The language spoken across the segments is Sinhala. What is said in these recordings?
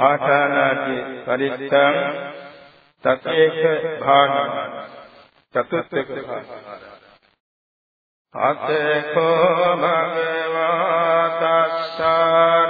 ආඨානාති පරිත්තං තතේක භාන චතුත්ථක අතේකෝ භගවා තස්සාරත්තියං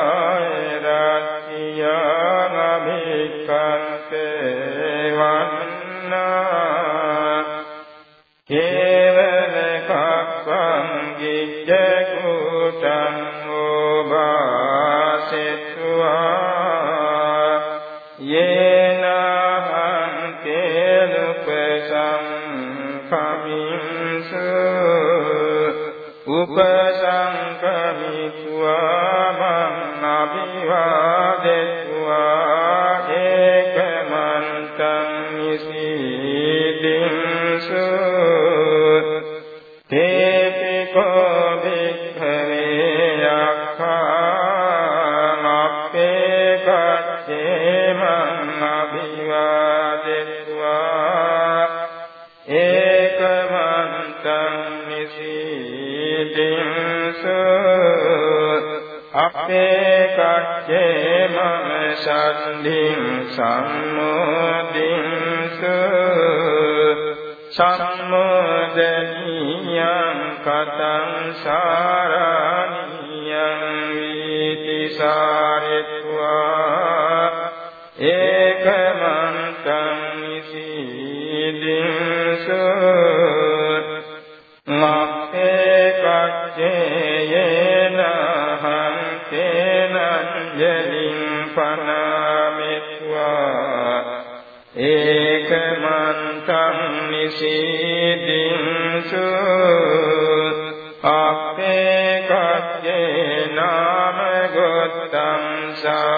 අපේ කච්චේ මම සන්ධින් සම්මෝදින්සු සම්මෝදනියං කතං සාරාණියං වීති සාරිත්වා. ඒකමන්තං නිසීදින්සු. මක්ඛේ කච්චේයේන නිසීදින්සු අපේ කච්චේ නාම ගොත්තං සාවිත්වා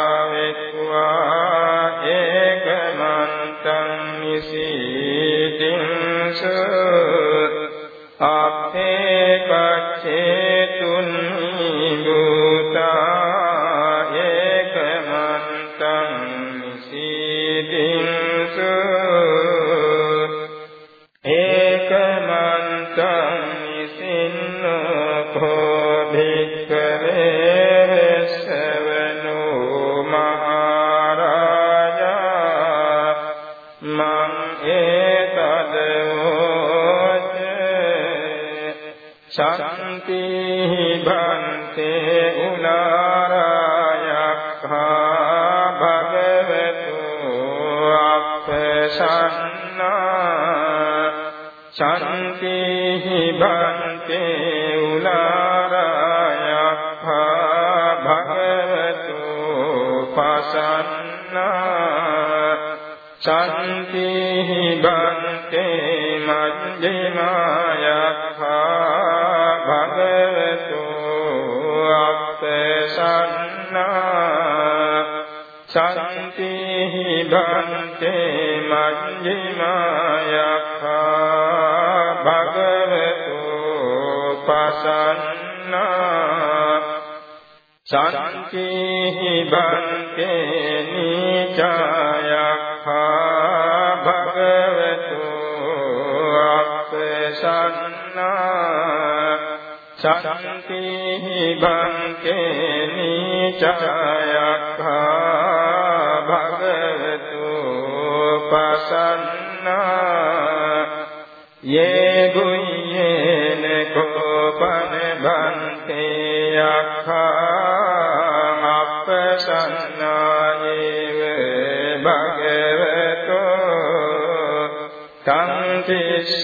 අප්පසන්නා ශාන්ති භන්තේ උලාරයක්ඛා භගවතු පසන්නා ශාන්ති භන්තේ මජ්ජිමායක්ඛා භගවතු අප්පසන්නා ශාන්ති භන්තේ මජ්ජිමායක්ඛා භගවතු පසන්නා ශාන්ති භන්තේ නීචායක්ඛා භගවතු අප්පසන්නා සන්ති බංකේ නීචයක්ඛා භගවතු පසන්නා. යේ ගුයේන කෝපන බන්තේ අක්ඛා අපසන්නායේ භගවතු. කන්තිස්ස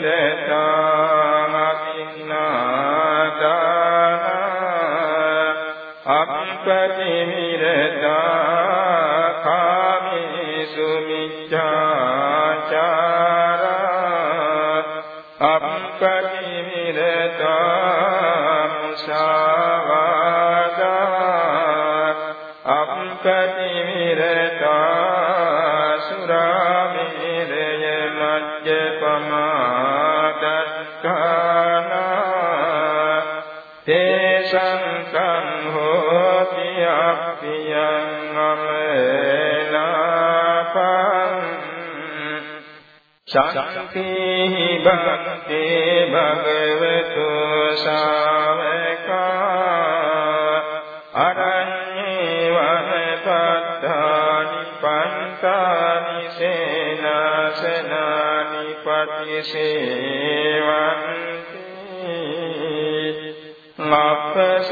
நேர ශාන්තිහි භක්තේ භගවතු ශාවකා අරඤ්ඤේ වනපත්තානි පන්තානි සේනාසනානි පටිසේවන්ති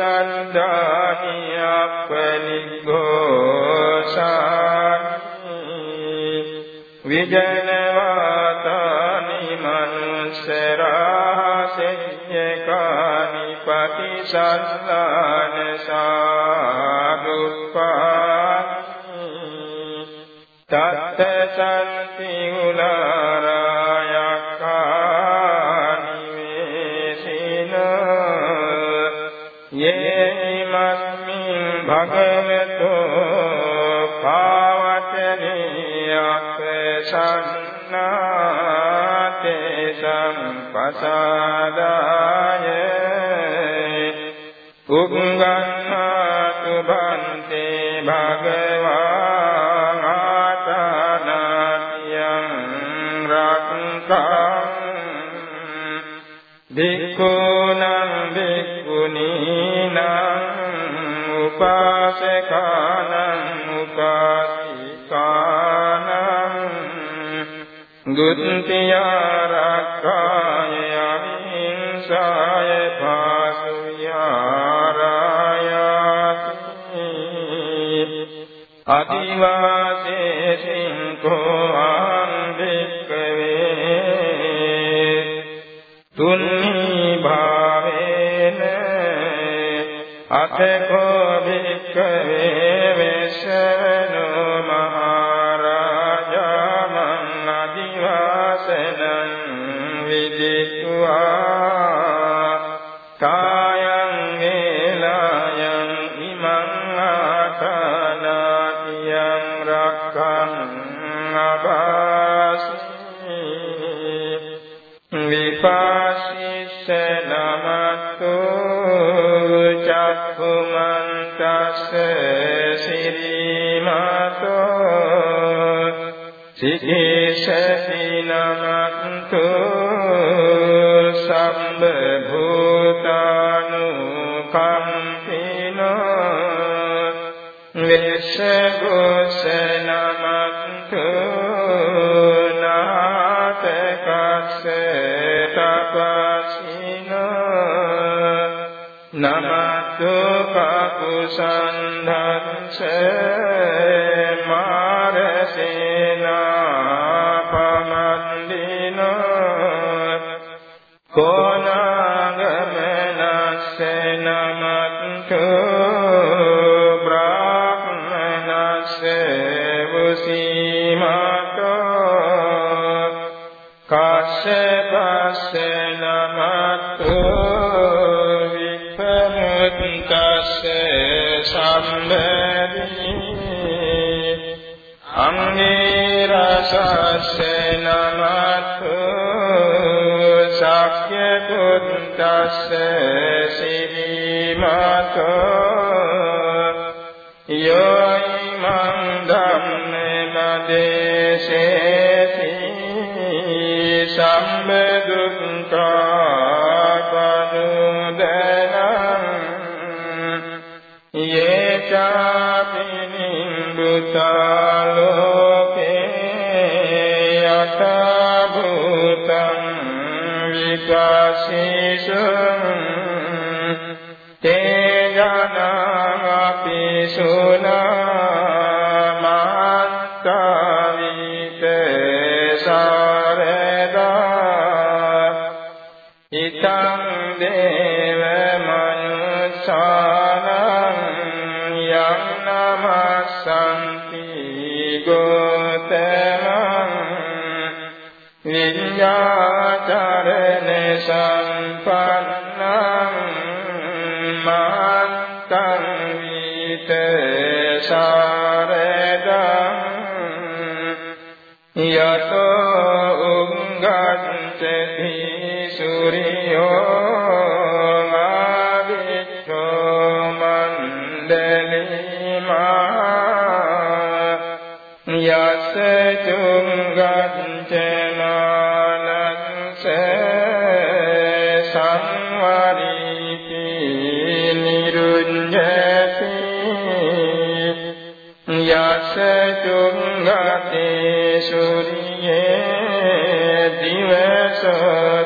අපසන්දානි අපනිඝෝසානි විජනවාතානි පටිසල්ලාන සාදුප්පානි තත්ත සම්ති උලාරායක්ඛානි වේසින යේමස්මින් භගවතෝ පාවචනියක් සන්නාතේ සම්පසාදාය උග්ගන්නාතු බන්තේ භගවාන් ආතනාතියං රක්ඛං භික්ඛූනං භික්ඛුනීනං උපාසකානං අදිවාසේසින් කෝ අම්බික්කවේ තුන්නි භාවේන අතකෝ භික්කවේ වෙස්සනෝ මහරජා මං අදිවාසනං චක්ඛුමන්තස්ස නමතු සක්්‍ය පුත්තස්ස සිරිමතෝ විකාශේෂං යතෝ උංගච්ඡති සූර්යෝ ආදිච්ඡෝ මණ්ඩලිමා යස චුංගච්ඡ so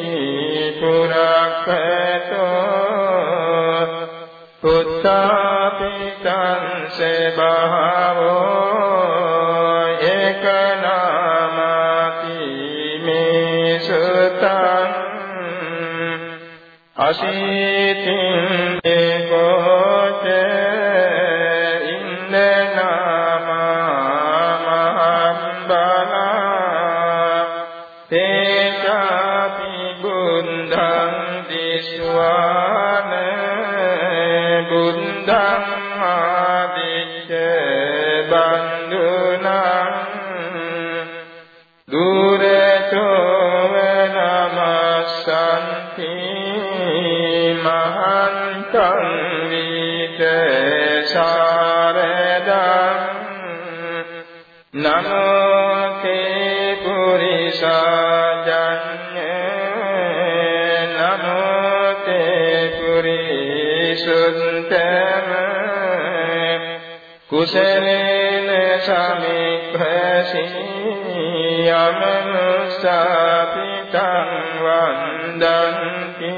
කුසලේන සමික්ඛසී යමනුසාපිතං වන්දන්ති.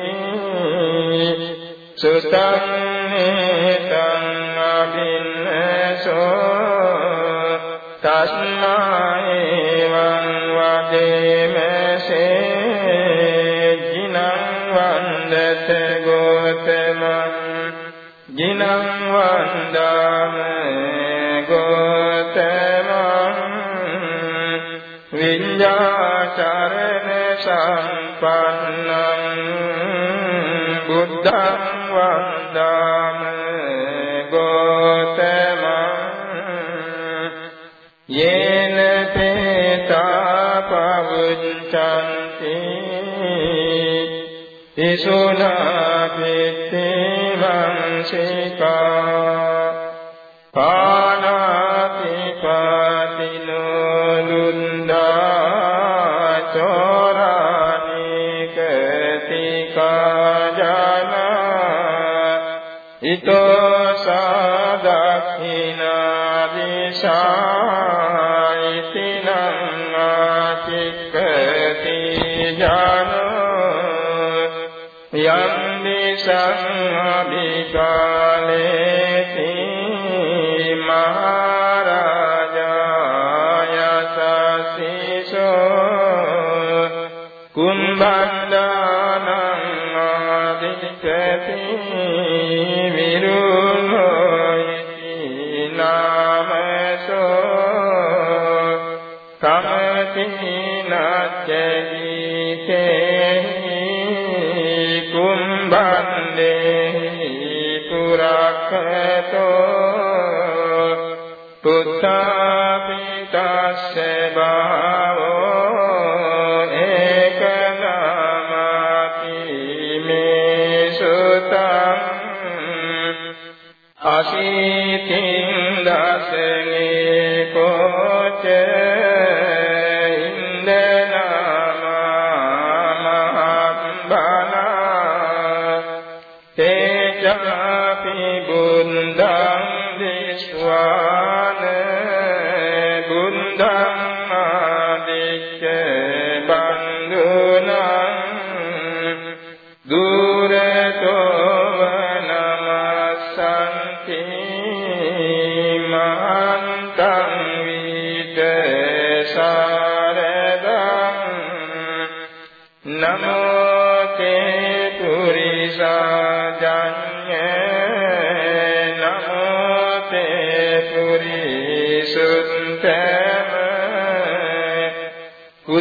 සුතං නේතං අභින්නසෝ. තස්මායි වං වදේමසේ. ජිනං වන්දත ගෝතමං. ජිනං වන්දාම සම්පන්නං බුද්ධං වන්දාම ගෝතමං යේන තේතා පවුච්ඡන්ති ඉසුනා පිත්තේ වංශිකා අභිකාලේති මහරජායසසිසෝ කුම්භණ්ඩානං ආදිච්ඡති විරුණෝයිති නාමසෝ කමති Santa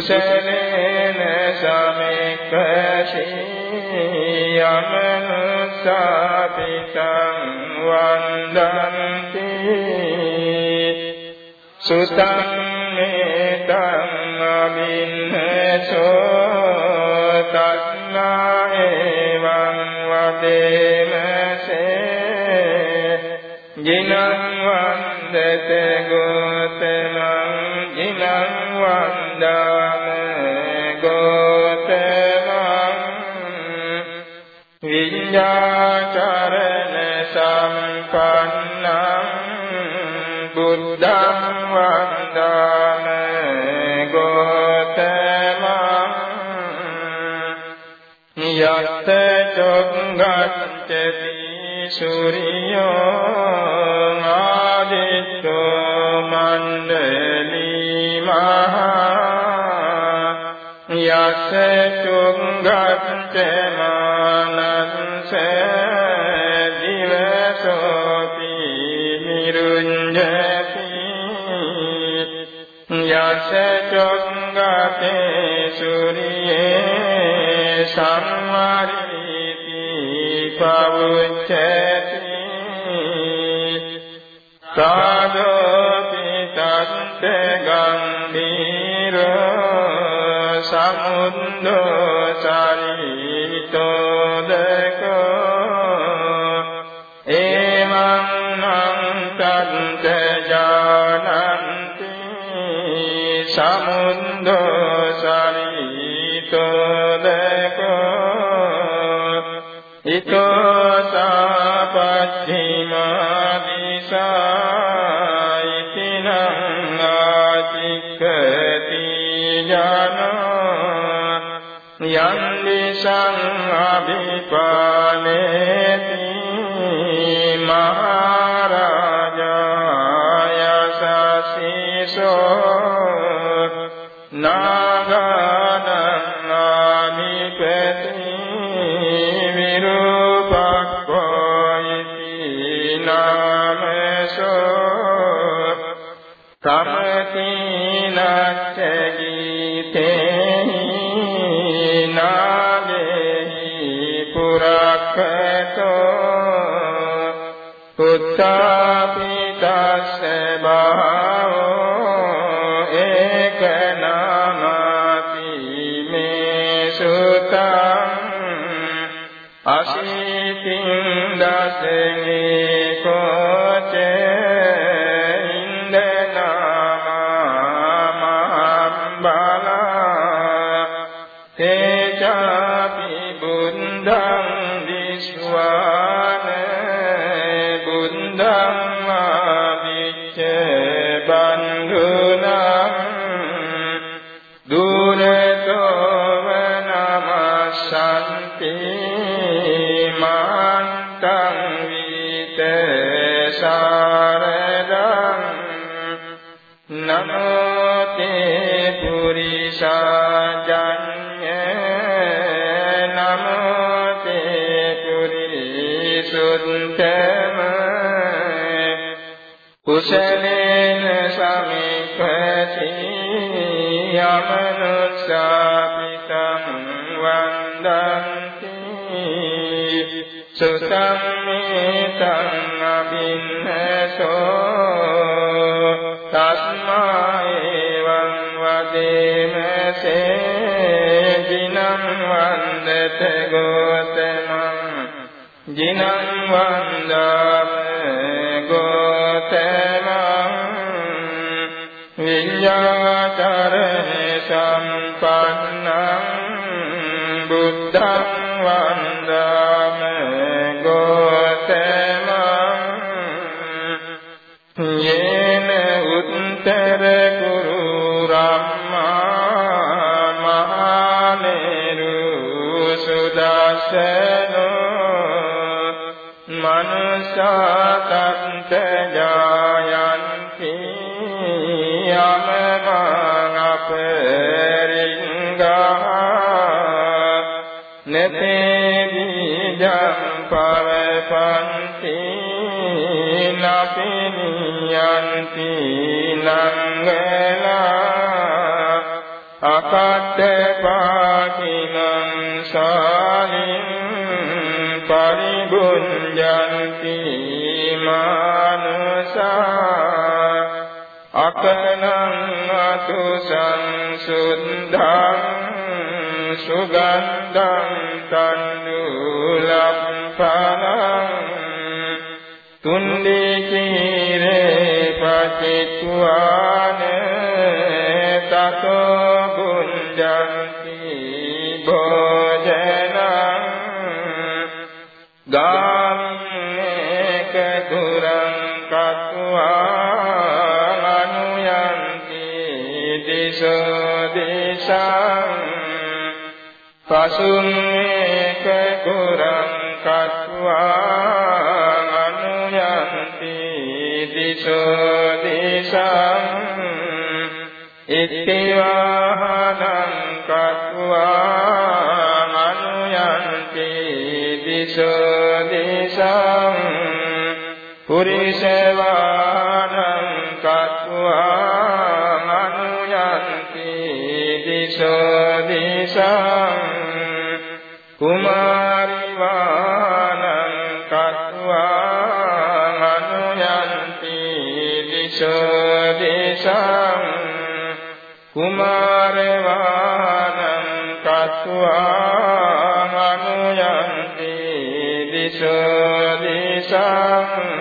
කුසලේන සමෙක්ඛසී යමනුසාපිතං වන්දන්ති. සුතං නේතං අමින්නසෝ තස්නා එවං වදේමසේ ජිනං වන්දත ගෝතමං ජිනං වන්දාම වන්දාම ගෝතමං යත් චොංගච්ඡති සූර්යෝ ආදිත්‍යෝ මණ්ඩලී මහා යත් චොංගච්ඡ මානංස දිවසෝපි සූර්යේ සංවරීති පවුච්චති සාදෝපි තත්ත ගම්භීර සමුද්දෝ කුසලේන සමිපති යමනුස්සාපිතං වන්දන්ති සුසම්මේතං අබින්නසෝ තස්මා එවං වදේමසේ ජිනං වන්දත ගෝතමං ජිනං ජායන්ති යමමං අපරිංගා නතේ බීජං පවපන්ති නපිනියන්ති නංගලා අකට්ඨ අකනං අතු සංසුද්ධං සුගන්ධං තන්නුලම්පනං තුන්දී කීරේ පතිත්වාන තතෝ බුද්ධන්ති සෝ දේශං පසුම් මේක කුරං කත්වා අනුයන්ති දිසෝ දේශං ඉතිවාහනං කත්වා අනුයන්ති දිසෝ දේශං පුරිසවානං කත්වා දිශෝ දිශං කුමාරි වානං කତ୍වා අනුයන්ති දිශෝ දිශං කුමාර වානං කତ୍වා අනුයන්ති දිශෝ දිශං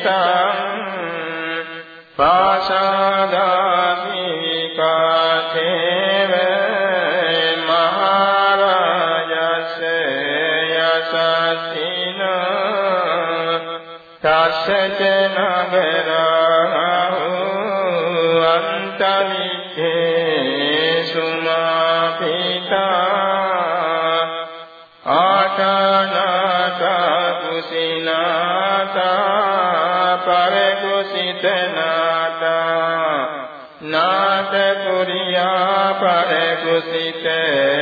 සම් කරදු සිතනාතා නාත කුරියා පරකුසිතේ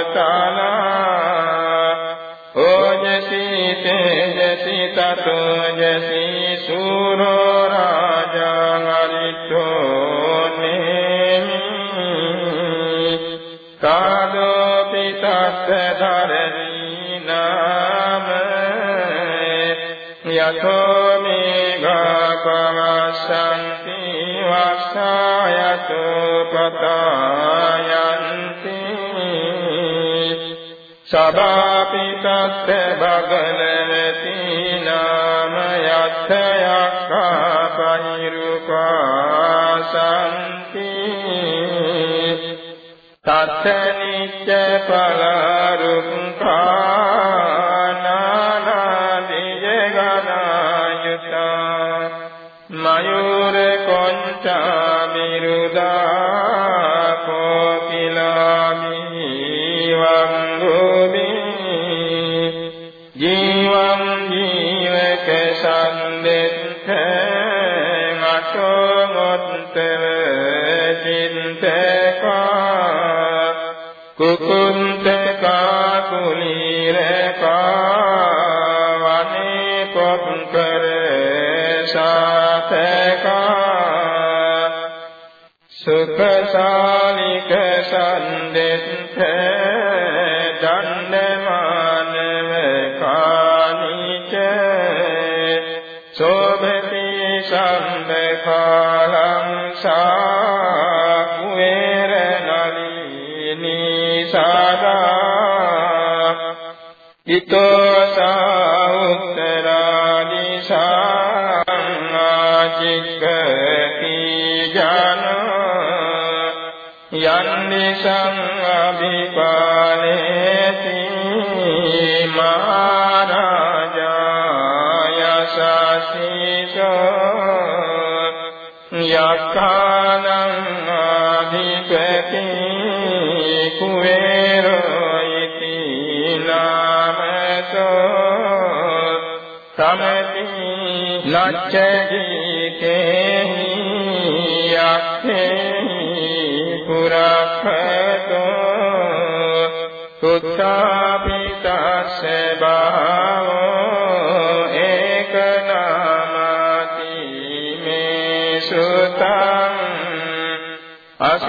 යතෝ මේඝපවසන්ති වස්සයතු පතයන්ති සබාපිතත් බගනති නාම යක්ඛපනිරුපාසන්ති තත්ත නිච්ච පලාරුක්ඛා සකා සුඛසානික සම්දෙත්ත දන්නමානව කානිච සෝභති සම්බකා කුවේරෝ ඉති නාමසෝ සමති ලච්ඡගීතේහි යක්ඛේ පුරක්ඛතෝ සුත්තා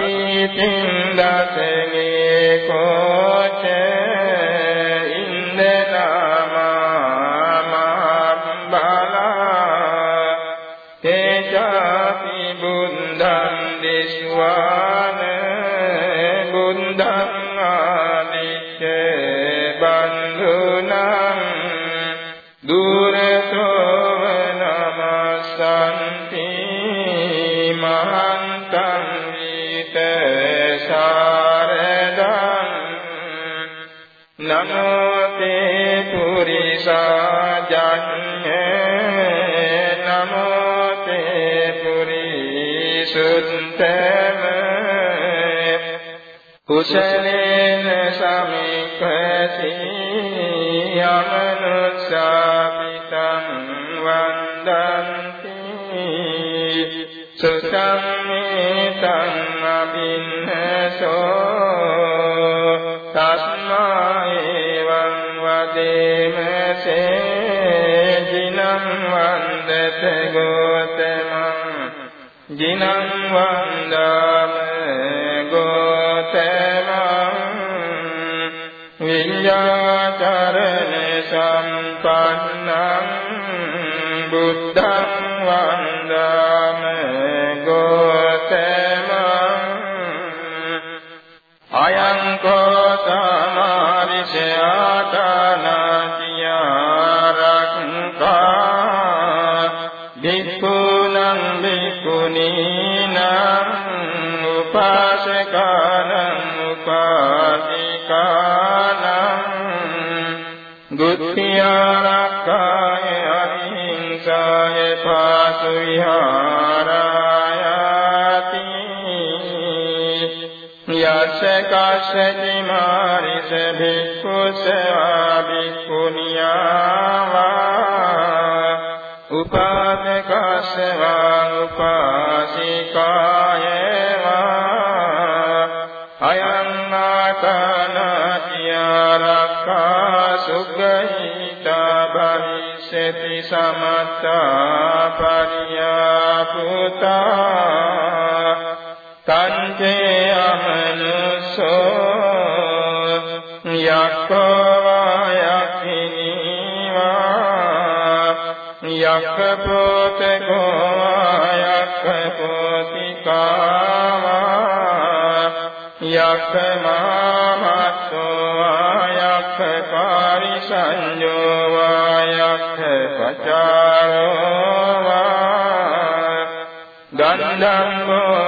අතීතින් දසගේ කෝචේ පුරිසා ජඤ්ඤේ නමෝ තේ පුරිසුත්තම කුසලේන සමික්ඛසී යමනුස්සාපිතං වන්දන්ති සුසම්මේතං අබින්නසෝ වදේමසේ ජිනං වන්දත ගෝතමං ජිනං වන්දාම ගෝතමං විඤ්ඤාචරණ සම්පන්නං බුද්ධං වන්දාම ගෝතමං අයං කෝ සමාරිෂයාතනතියාරක්ඛා යස්ස කස්සති මාරිස භික්ඛුසවා භික්ඛුනියාවා උපාදකස්සවා උපාසිකායවා අයං ආතනතියාරක්ඛා සුග්ගහිතා භවිෂති සමත්තා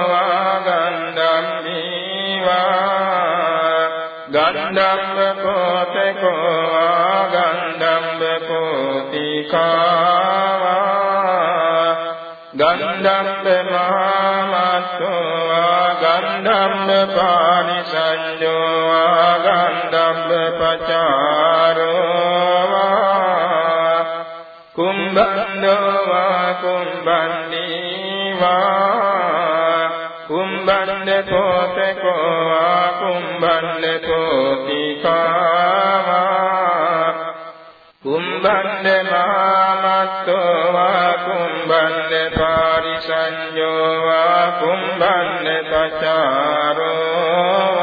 වා ගන්ධම්මීවා ගන්ධම්ම පෝතකෝ ගන්ධම්ම පානිසඤ්ඤෝ වා ගන්ධම්ම පචාරෝ වා කුම්බන්දෝ වා කුම්බන්දීවා කුම්බන්ද කෝතකෝ වා කුම්බන්ද කෝතිකාවා කුම්බන්ද මාමත්තෝ වා කුම්බන්ද පාරිසඤ්ඤෝ වා කුම්බන්ද පචාරෝ වා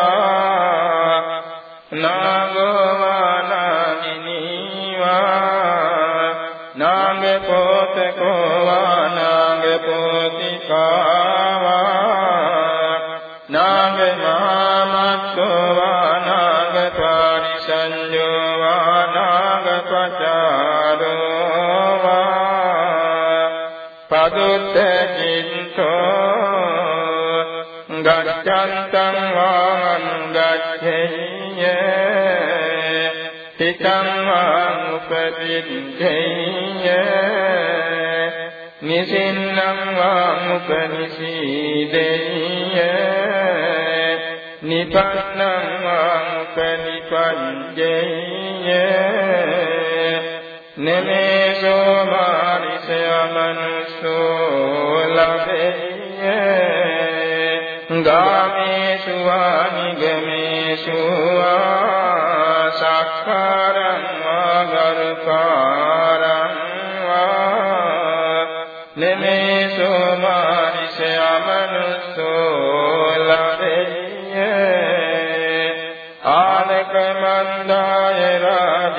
උපදිච්ඡෙය්‍ය නිසින්නම් වාං උපනිසීදෙය්‍ය නිපන්නං වාං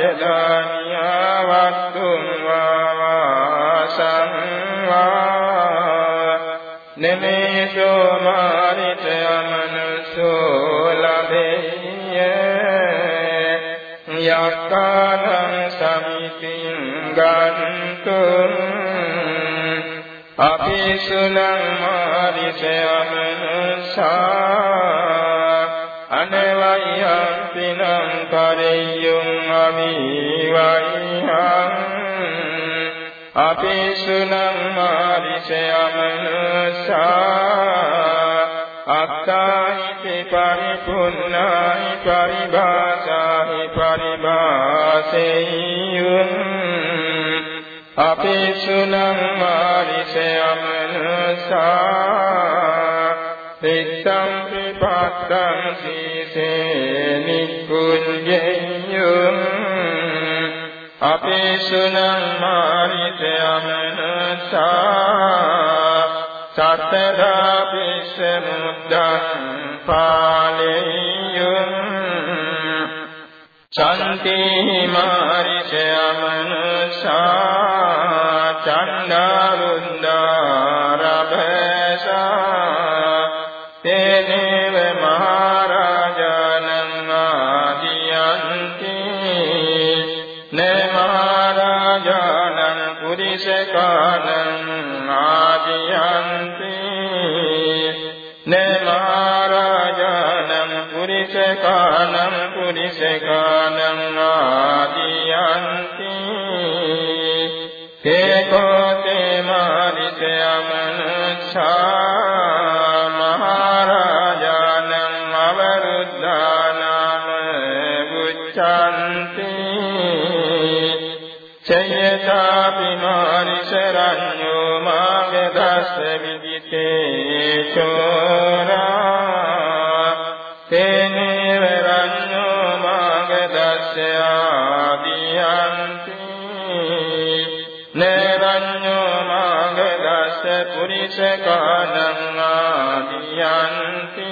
රාජධානියා වත්තුම් වාසං වා නමේසෝ මාරිත අමනුසෝ ලබෙය්‍ය යක්කානං සමිතින් ගන්තුම් අපි අපේසුනං මාරිසයමනුසා අනවයං පිනං කරෙය්‍යුං අවිවයිහං අපේසුනං මාරිසයමනුසා අක්කායිති පරිපුන්නායි පරිභාසාහි පරිභාසෙය්‍යුං අපේසුනං මාරිසයමනුසා තිත්තං පිපත්තං සීසේ නික්කුඤ්ඤයං අපේසුනං මාරිසයමනුසා සතරා පිස්සමුද්දං පාලෙය්‍යං චන්ති මාරිසයමනුසා චණ්ඩාරුන්දාරභසා පුරිසකානං ආදියන්ති තේකෝතේ මාරිසයමනුසා මහරජානං අවරුද්ධානම උච්චන්ති චයතාපි මාරිසරඤ්ඤෝ මාගදස්ස විදිතේ චෝරා පුරිසකානං ආදියන්ති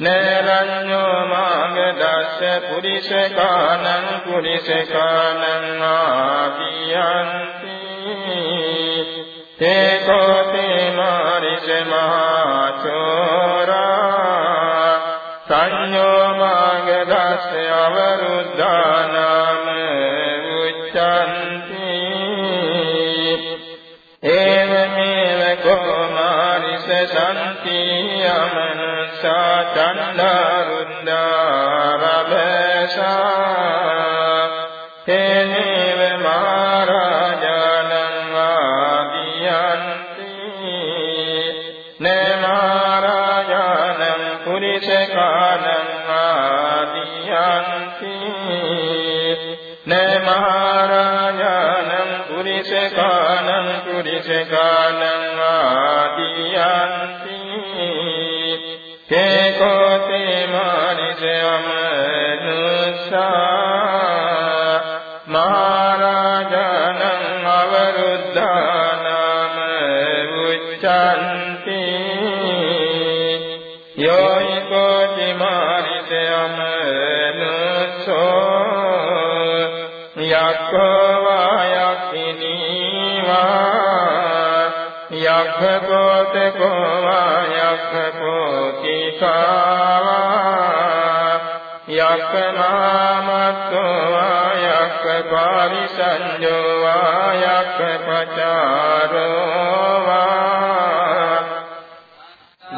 නරඤ්ඤෝ මාගදස්ස පුරිසකානං පුරිසකානං ආදියන්ති තේකෝතේ යමනසා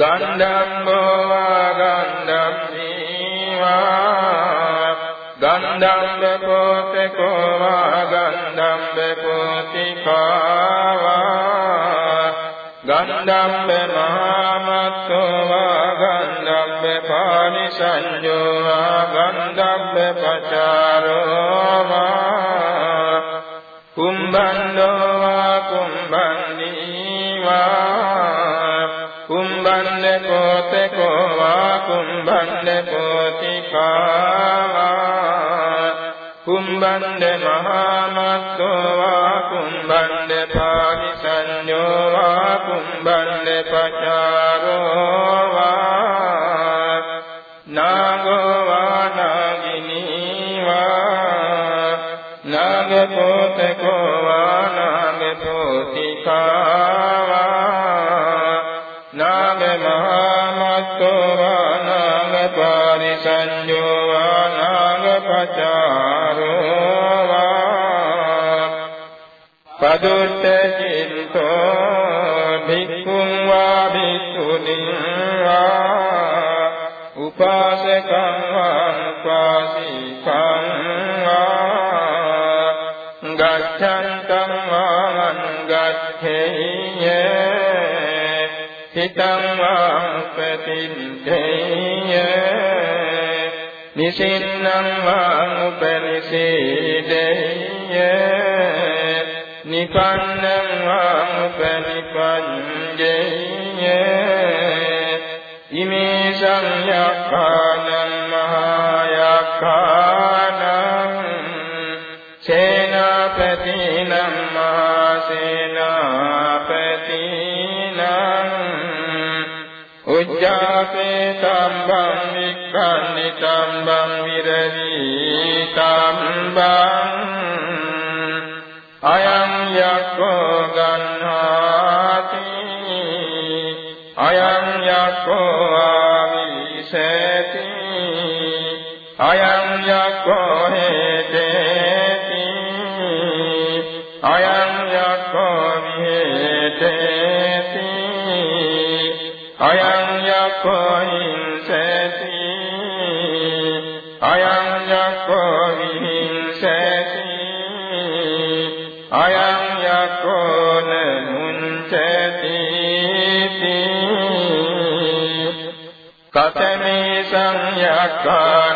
ගන්ධම්බෝ වා ගන්ධම්මීවා ගන්ධම්බ කෝතකෝ වා ගන්ධම්බ කෝතිකාවා ගන්ධම්බ මහාමත්තෝ වා ගන්ධම්බ පානිසඤ්ඤෝ වා ගන්ධම්බ පචාරෝ වා කුම්බන්දෝ වා කුම්බන්දීවා කුම්බන්ද කෝතකෝ වා කුම්බන්ද කෝතිකාවා කුම්බන්ද මහාමත්තෝ නාගපෝතකෝ වානාගපෝතිකාවා නාගමහාමත්තෝ වානාගපාරිසංජෝ වානාගපචාරෝ වා පදුට්ඨ චින්තෝ භික්ඛුං වා භික්ඛුනි වා උපාසකං වා උපාසී හිතං වාපතිත්තේය නිසින්නම් වානුපනිසීදේය නිපන්නං වාපනිපඤ්ඤේය ඉමේ සංයක්ඛානං මහායක්ඛානං තම්බං වික්ඛන්ති තම්බං විරවී තම්බං අයං යක්ඛෝ ගන්හාති අයං යක්ඛෝ ආවිසති අයං යක්ඛෝ හේතේති අයං යක්ඛෝ විහෙතේති අයං යක්ඛෝ සංයක්ඛානං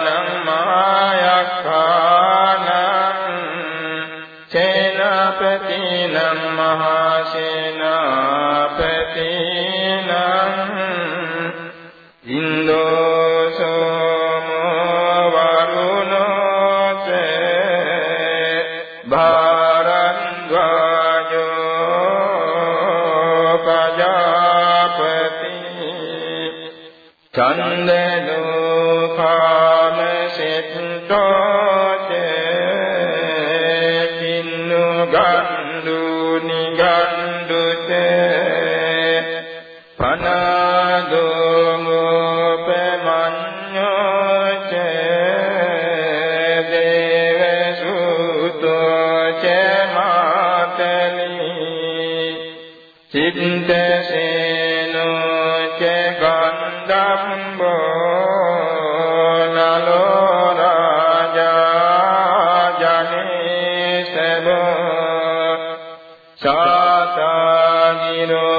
සාතාගිරෝ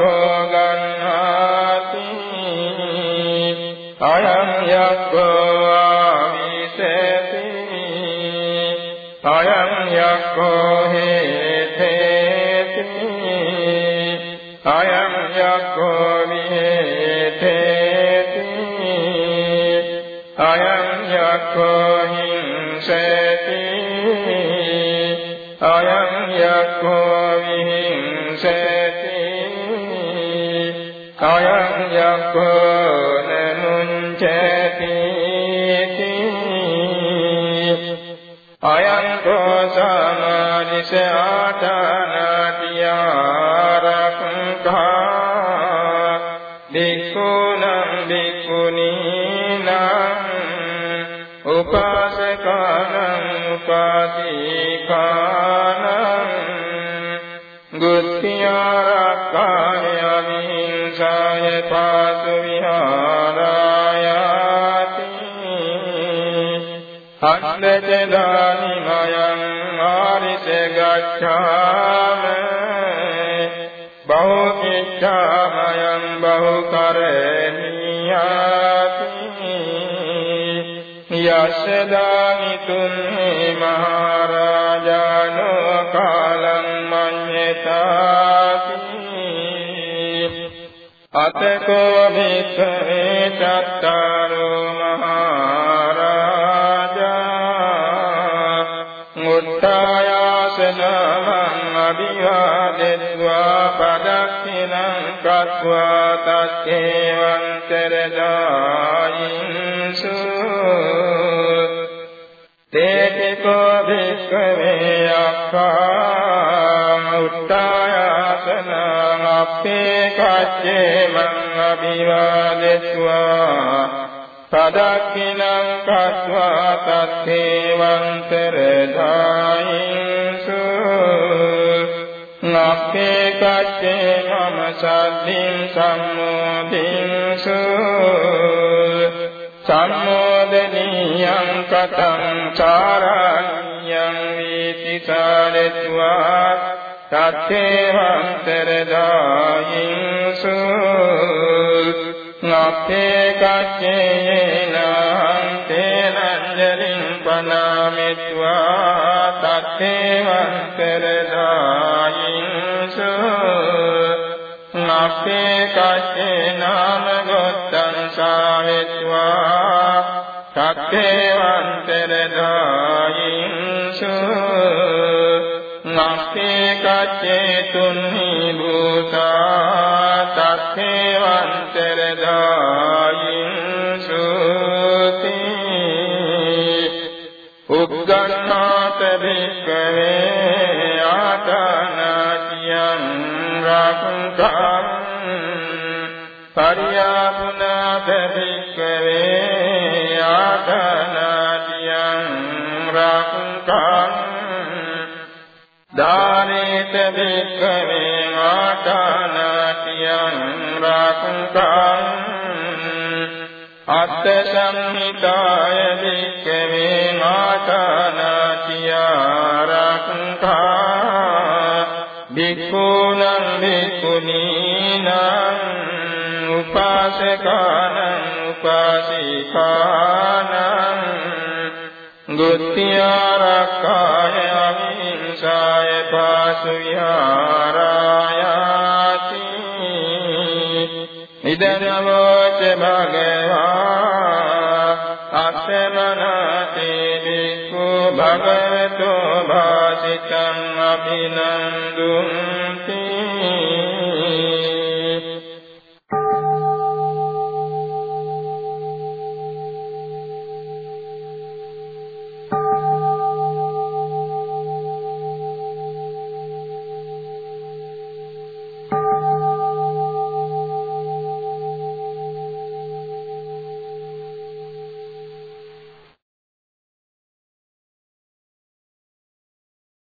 යක්ඛෝ ගන්නාති. අයං යක්ඛෝ ආවිසති අයං යක්ඛෝ හේතේති. අයං යක්ඛෝ විහෙතේති අයං යක්ඛෝ ගච්ඡාම බහුකිච්ඡාමයං බහුකරණීයාති. යස්සදානිතුන් මහරජානෝ මුත්තායාසනං අභිවාදෙත්වා පදක්ඛිනං කତ୍වා තත්තේවන්තරදායින්සු තේතිකෝ භික්ඛවේ අක්ඛා උත්තායාසනං අප්පේ කච්චේ මං අභිවාදෙත්වා පදක්ඛිනං කତ୍වා තත්තේවන්තරදායින්සු මම සද්දින් සම්මෝදින්සු සම්මෝදනීයං කතං චාරඤ්ඤං වීති කාලත්වා තත්තේවන්තරදායින්සු නක්ඛේ කච්චේන තේනංජලින් පනාමිත්වා තත්තේවන්තරදායින්සු නක්ඛේ කච්චේ නාම ගොත්තං සාවෙත්වා තත්තේවන්තරදායින්සු නක්ඛේ කච්චේ තුන්හි භූතා තත්තේවන්තරදායින්සු උග්ගණ්ණාත භික්ඛවේ ආතනාතියං රක්ඛං පරියාපුනාත භික්ඛවේ ආතනාතියං රක්ඛං දානේත භික්ඛවේ ආතනාතියං රක්ඛං අත්ථ සංහිතාය භික්ඛවේ මාතානාතියාරක්ඛා භික්ඛූනං භික්ඛුනීනං උපාසකානං උපාසිකානං ගුත්තිආරක්ඛාය අවිහිංසාය පාසු විහාරායාති ඉදනවෝච භගවා අස්සමනාති භික්ඛු භගවතෝ භාසිතං අභිනන්ද